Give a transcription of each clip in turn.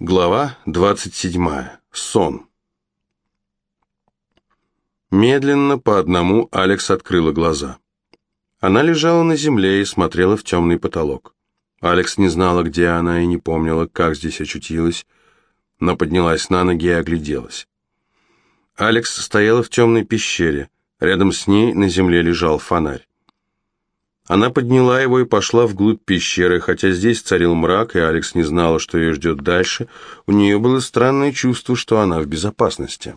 Глава 27. Сон. Медленно по одному Алекс открыла глаза. Она лежала на земле и смотрела в темный потолок. Алекс не знала, где она, и не помнила, как здесь очутилась, но поднялась на ноги и огляделась. Алекс стояла в темной пещере. Рядом с ней на земле лежал фонарь. Она подняла его и пошла вглубь пещеры, хотя здесь царил мрак, и Алекс не знала, что ее ждет дальше. У нее было странное чувство, что она в безопасности.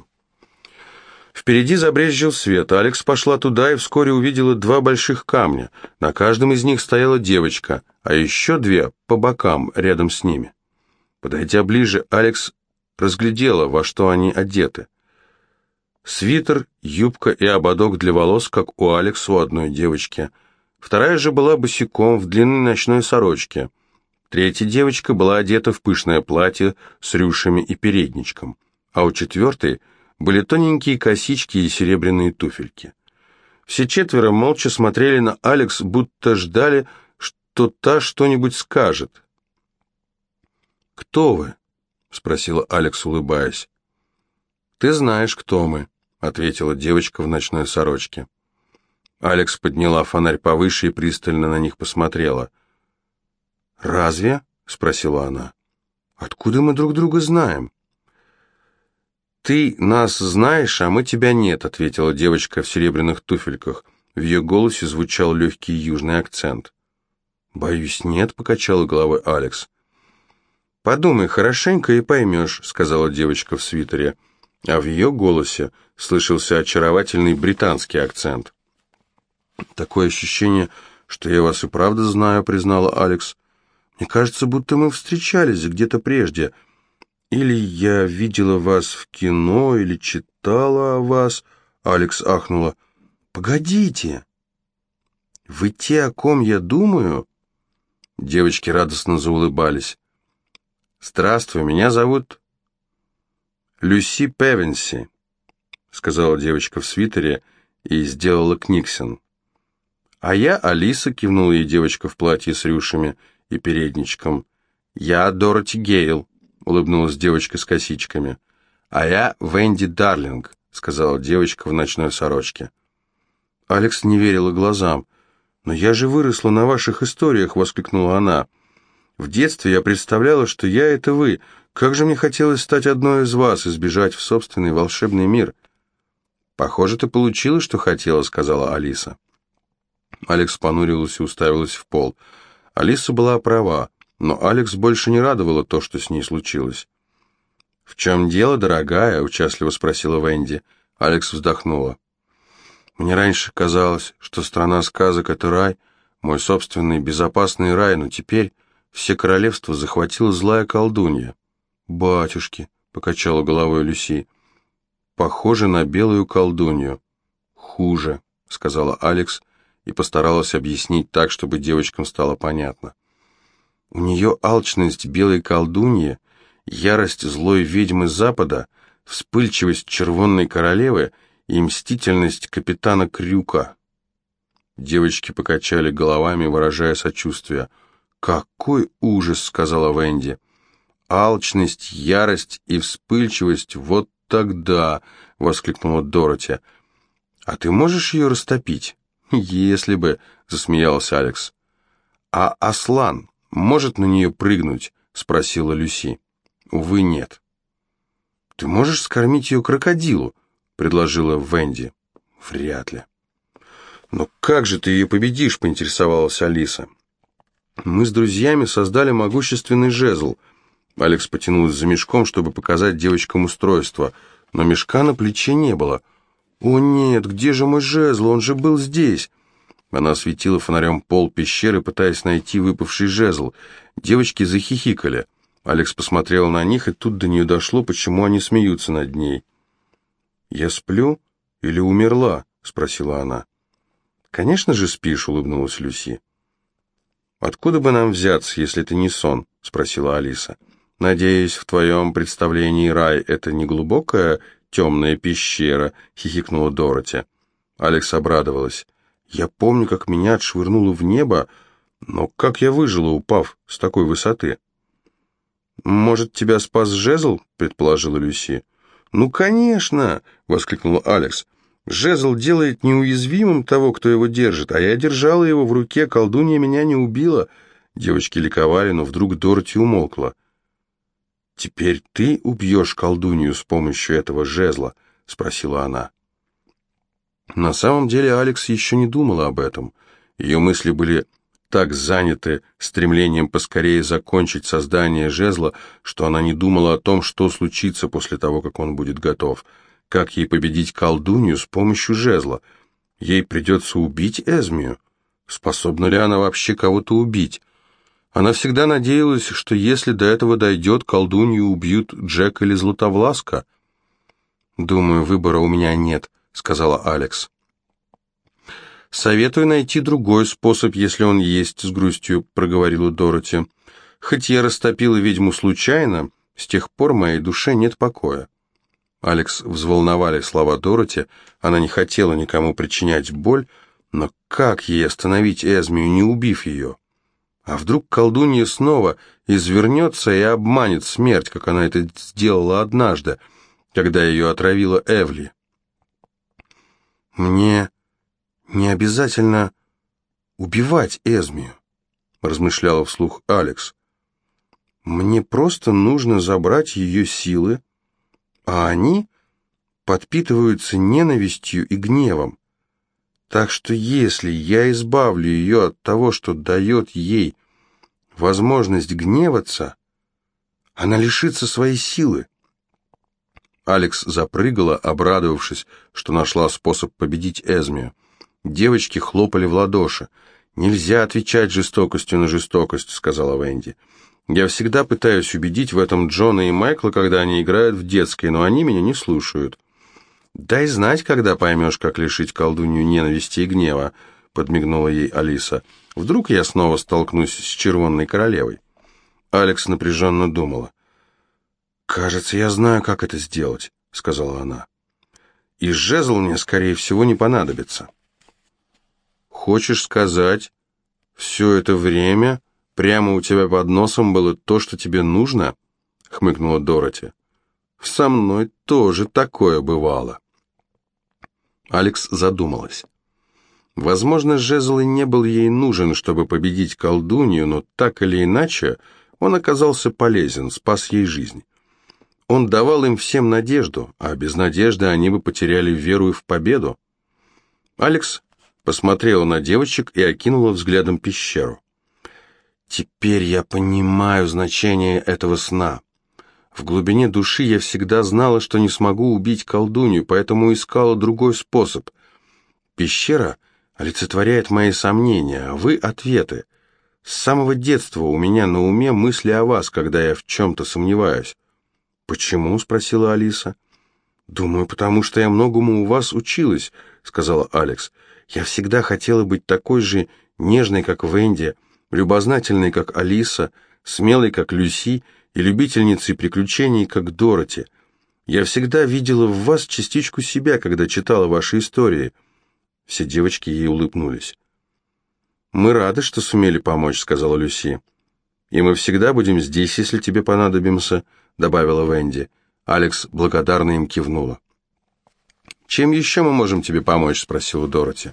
Впереди забрезжил свет. Алекс пошла туда и вскоре увидела два больших камня. На каждом из них стояла девочка, а еще две по бокам рядом с ними. Подойдя ближе, Алекс разглядела, во что они одеты. Свитер, юбка и ободок для волос, как у Алекс у одной девочки – Вторая же была босиком в длинной ночной сорочке. Третья девочка была одета в пышное платье с рюшами и передничком, а у четвертой были тоненькие косички и серебряные туфельки. Все четверо молча смотрели на Алекс, будто ждали, что та что-нибудь скажет. «Кто вы?» — спросила Алекс, улыбаясь. «Ты знаешь, кто мы», — ответила девочка в ночной сорочке. Алекс подняла фонарь повыше и пристально на них посмотрела. «Разве?» — спросила она. «Откуда мы друг друга знаем?» «Ты нас знаешь, а мы тебя нет», — ответила девочка в серебряных туфельках. В ее голосе звучал легкий южный акцент. «Боюсь, нет», — покачала головой Алекс. «Подумай хорошенько и поймешь», — сказала девочка в свитере, а в ее голосе слышался очаровательный британский акцент. «Такое ощущение, что я вас и правда знаю», — признала Алекс. «Мне кажется, будто мы встречались где-то прежде. Или я видела вас в кино, или читала о вас». Алекс ахнула. «Погодите! Вы те, о ком я думаю?» Девочки радостно заулыбались. «Здравствуй, меня зовут Люси Певенси», — сказала девочка в свитере и сделала книксон. «А я Алиса», — кивнула ей девочка в платье с рюшами и передничком. «Я Дороти Гейл», — улыбнулась девочка с косичками. «А я Венди Дарлинг», — сказала девочка в ночной сорочке. Алекс не верила глазам. «Но я же выросла на ваших историях», — воскликнула она. «В детстве я представляла, что я — это вы. Как же мне хотелось стать одной из вас и сбежать в собственный волшебный мир». «Похоже, ты получила, что хотела», — сказала Алиса. Алекс понурилась и уставилась в пол. Алиса была права, но Алекс больше не радовало то, что с ней случилось. «В чем дело, дорогая?» — участливо спросила Венди. Алекс вздохнула. «Мне раньше казалось, что страна сказок — это рай, мой собственный безопасный рай, но теперь все королевства захватила злая колдунья». «Батюшки!» — покачала головой Люси. «Похоже на белую колдунью». «Хуже», — сказала Алекс, и постаралась объяснить так, чтобы девочкам стало понятно. У нее алчность белой колдуньи, ярость злой ведьмы Запада, вспыльчивость червонной королевы и мстительность капитана Крюка. Девочки покачали головами, выражая сочувствие. «Какой ужас!» — сказала Венди. «Алчность, ярость и вспыльчивость — вот тогда!» — воскликнула Дороти. «А ты можешь ее растопить?» «Если бы», — засмеялся Алекс. «А Аслан может на нее прыгнуть?» — спросила Люси. «Увы, нет». «Ты можешь скормить ее крокодилу?» — предложила Венди. «Вряд ли». «Но как же ты ее победишь?» — поинтересовалась Алиса. «Мы с друзьями создали могущественный жезл». Алекс потянулась за мешком, чтобы показать девочкам устройство, но мешка на плече не было. «О нет, где же мой жезл? Он же был здесь!» Она осветила фонарем пол пещеры, пытаясь найти выпавший жезл. Девочки захихикали. Алекс посмотрел на них, и тут до нее дошло, почему они смеются над ней. «Я сплю или умерла?» — спросила она. «Конечно же спишь», — улыбнулась Люси. «Откуда бы нам взяться, если это не сон?» — спросила Алиса. «Надеюсь, в твоем представлении рай — это не глубокая темная пещера», — хихикнула Дороти. Алекс обрадовалась. «Я помню, как меня отшвырнуло в небо, но как я выжила, упав с такой высоты?» «Может, тебя спас жезл?» — предположила Люси. «Ну, конечно!» — воскликнул Алекс. «Жезл делает неуязвимым того, кто его держит, а я держала его в руке, колдунья меня не убила». Девочки ликовали, но вдруг Дороти умолкла. «Теперь ты убьешь колдунью с помощью этого жезла?» — спросила она. На самом деле Алекс еще не думала об этом. Ее мысли были так заняты стремлением поскорее закончить создание жезла, что она не думала о том, что случится после того, как он будет готов. Как ей победить колдунью с помощью жезла? Ей придется убить Эзмию? Способна ли она вообще кого-то убить? Она всегда надеялась, что если до этого дойдет, колдунью убьют Джек или Златовласка. «Думаю, выбора у меня нет», — сказала Алекс. «Советую найти другой способ, если он есть», — с грустью проговорила Дороти. «Хоть я растопила ведьму случайно, с тех пор моей душе нет покоя». Алекс взволновали слова Дороти, она не хотела никому причинять боль, но как ей остановить Эзмию, не убив ее? А вдруг колдунья снова извернется и обманет смерть, как она это сделала однажды, когда ее отравила Эвли? «Мне не обязательно убивать Эзмию», — размышляла вслух Алекс. «Мне просто нужно забрать ее силы, а они подпитываются ненавистью и гневом. Так что если я избавлю ее от того, что дает ей возможность гневаться, она лишится своей силы. Алекс запрыгала, обрадовавшись, что нашла способ победить Эзмию. Девочки хлопали в ладоши. «Нельзя отвечать жестокостью на жестокость», — сказала Венди. «Я всегда пытаюсь убедить в этом Джона и Майкла, когда они играют в детской, но они меня не слушают». «Дай знать, когда поймешь, как лишить колдунью ненависти и гнева», — подмигнула ей Алиса. «Вдруг я снова столкнусь с червонной королевой?» Алекс напряженно думала. «Кажется, я знаю, как это сделать», — сказала она. «И жезл мне, скорее всего, не понадобится». «Хочешь сказать, все это время прямо у тебя под носом было то, что тебе нужно?» — хмыкнула Дороти. «Со мной тоже такое бывало». Алекс задумалась. Возможно, жезл и не был ей нужен, чтобы победить колдунью, но так или иначе он оказался полезен, спас ей жизнь. Он давал им всем надежду, а без надежды они бы потеряли веру и в победу. Алекс посмотрела на девочек и окинула взглядом пещеру. «Теперь я понимаю значение этого сна. В глубине души я всегда знала, что не смогу убить колдунью, поэтому искала другой способ. Пещера олицетворяет мои сомнения, а вы — ответы. С самого детства у меня на уме мысли о вас, когда я в чем-то сомневаюсь. «Почему?» — спросила Алиса. «Думаю, потому что я многому у вас училась», — сказала Алекс. «Я всегда хотела быть такой же нежной, как Венди, любознательной, как Алиса, смелой, как Люси, и любительницей приключений, как Дороти. Я всегда видела в вас частичку себя, когда читала ваши истории». Все девочки ей улыбнулись. «Мы рады, что сумели помочь», — сказала Люси. «И мы всегда будем здесь, если тебе понадобимся», — добавила Венди. Алекс благодарно им кивнула. «Чем еще мы можем тебе помочь?» — спросила Дороти.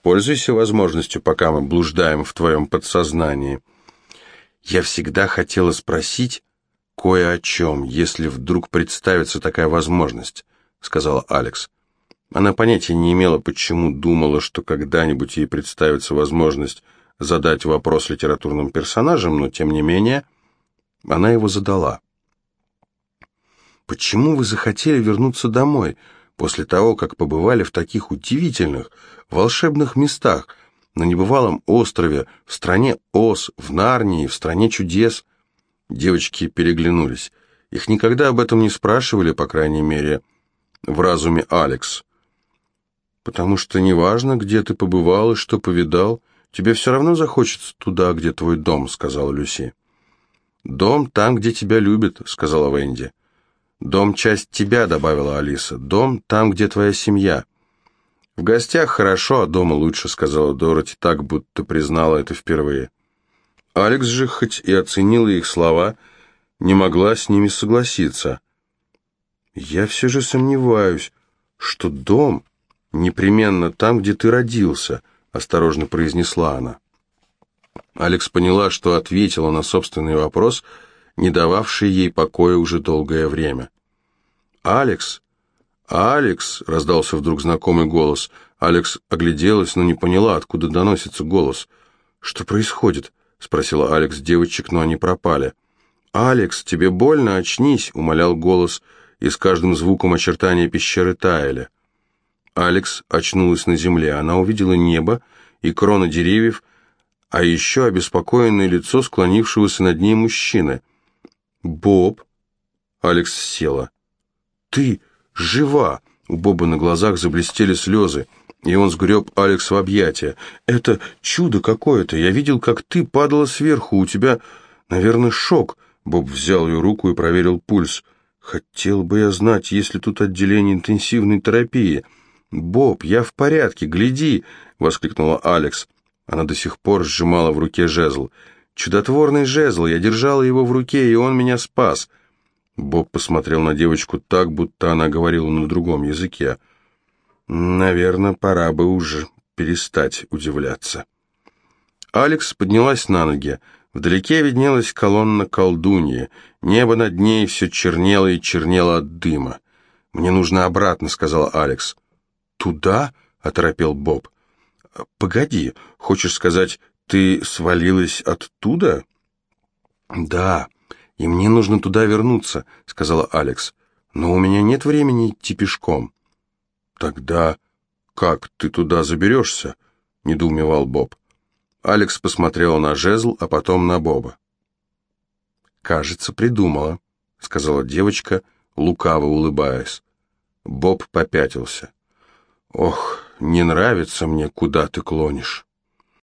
«Пользуйся возможностью, пока мы блуждаем в твоем подсознании». «Я всегда хотела спросить кое о чем, если вдруг представится такая возможность», — сказала Алекс. Она понятия не имела, почему думала, что когда-нибудь ей представится возможность задать вопрос литературным персонажам, но тем не менее она его задала. «Почему вы захотели вернуться домой после того, как побывали в таких удивительных, волшебных местах, на небывалом острове, в стране Оз, в Нарнии, в стране чудес?» Девочки переглянулись. Их никогда об этом не спрашивали, по крайней мере, в разуме Алекс потому что неважно, где ты побывал и что повидал, тебе все равно захочется туда, где твой дом», — сказала Люси. «Дом там, где тебя любят», — сказала Венди. «Дом — часть тебя», — добавила Алиса. «Дом там, где твоя семья». «В гостях хорошо, а дома лучше», — сказала Дороти, так, будто признала это впервые. Алекс же, хоть и оценила их слова, не могла с ними согласиться. «Я все же сомневаюсь, что дом непременно там, где ты родился», — осторожно произнесла она. Алекс поняла, что ответила на собственный вопрос, не дававший ей покоя уже долгое время. «Алекс! Алекс!» — раздался вдруг знакомый голос. Алекс огляделась, но не поняла, откуда доносится голос. «Что происходит?» — спросила Алекс девочек, но они пропали. «Алекс, тебе больно? Очнись!» — умолял голос, и с каждым звуком очертания пещеры таяли. Алекс очнулась на земле. Она увидела небо и кроны деревьев, а еще обеспокоенное лицо склонившегося над ней мужчины. «Боб!» Алекс села. «Ты жива!» У Боба на глазах заблестели слезы, и он сгреб Алекс в объятия. «Это чудо какое-то! Я видел, как ты падала сверху, у тебя, наверное, шок!» Боб взял ее руку и проверил пульс. «Хотел бы я знать, есть ли тут отделение интенсивной терапии». «Боб, я в порядке, гляди!» — воскликнула Алекс. Она до сих пор сжимала в руке жезл. «Чудотворный жезл! Я держала его в руке, и он меня спас!» Боб посмотрел на девочку так, будто она говорила на другом языке. «Наверное, пора бы уже перестать удивляться». Алекс поднялась на ноги. Вдалеке виднелась колонна колдуньи. Небо над ней все чернело и чернело от дыма. «Мне нужно обратно», — сказала Алекс. «Туда?» — оторопел Боб. «Погоди, хочешь сказать, ты свалилась оттуда?» «Да, и мне нужно туда вернуться», — сказала Алекс. «Но у меня нет времени идти пешком». «Тогда как ты туда заберешься?» — недоумевал Боб. Алекс посмотрела на жезл, а потом на Боба. «Кажется, придумала», — сказала девочка, лукаво улыбаясь. Боб попятился. «Ох, не нравится мне, куда ты клонишь».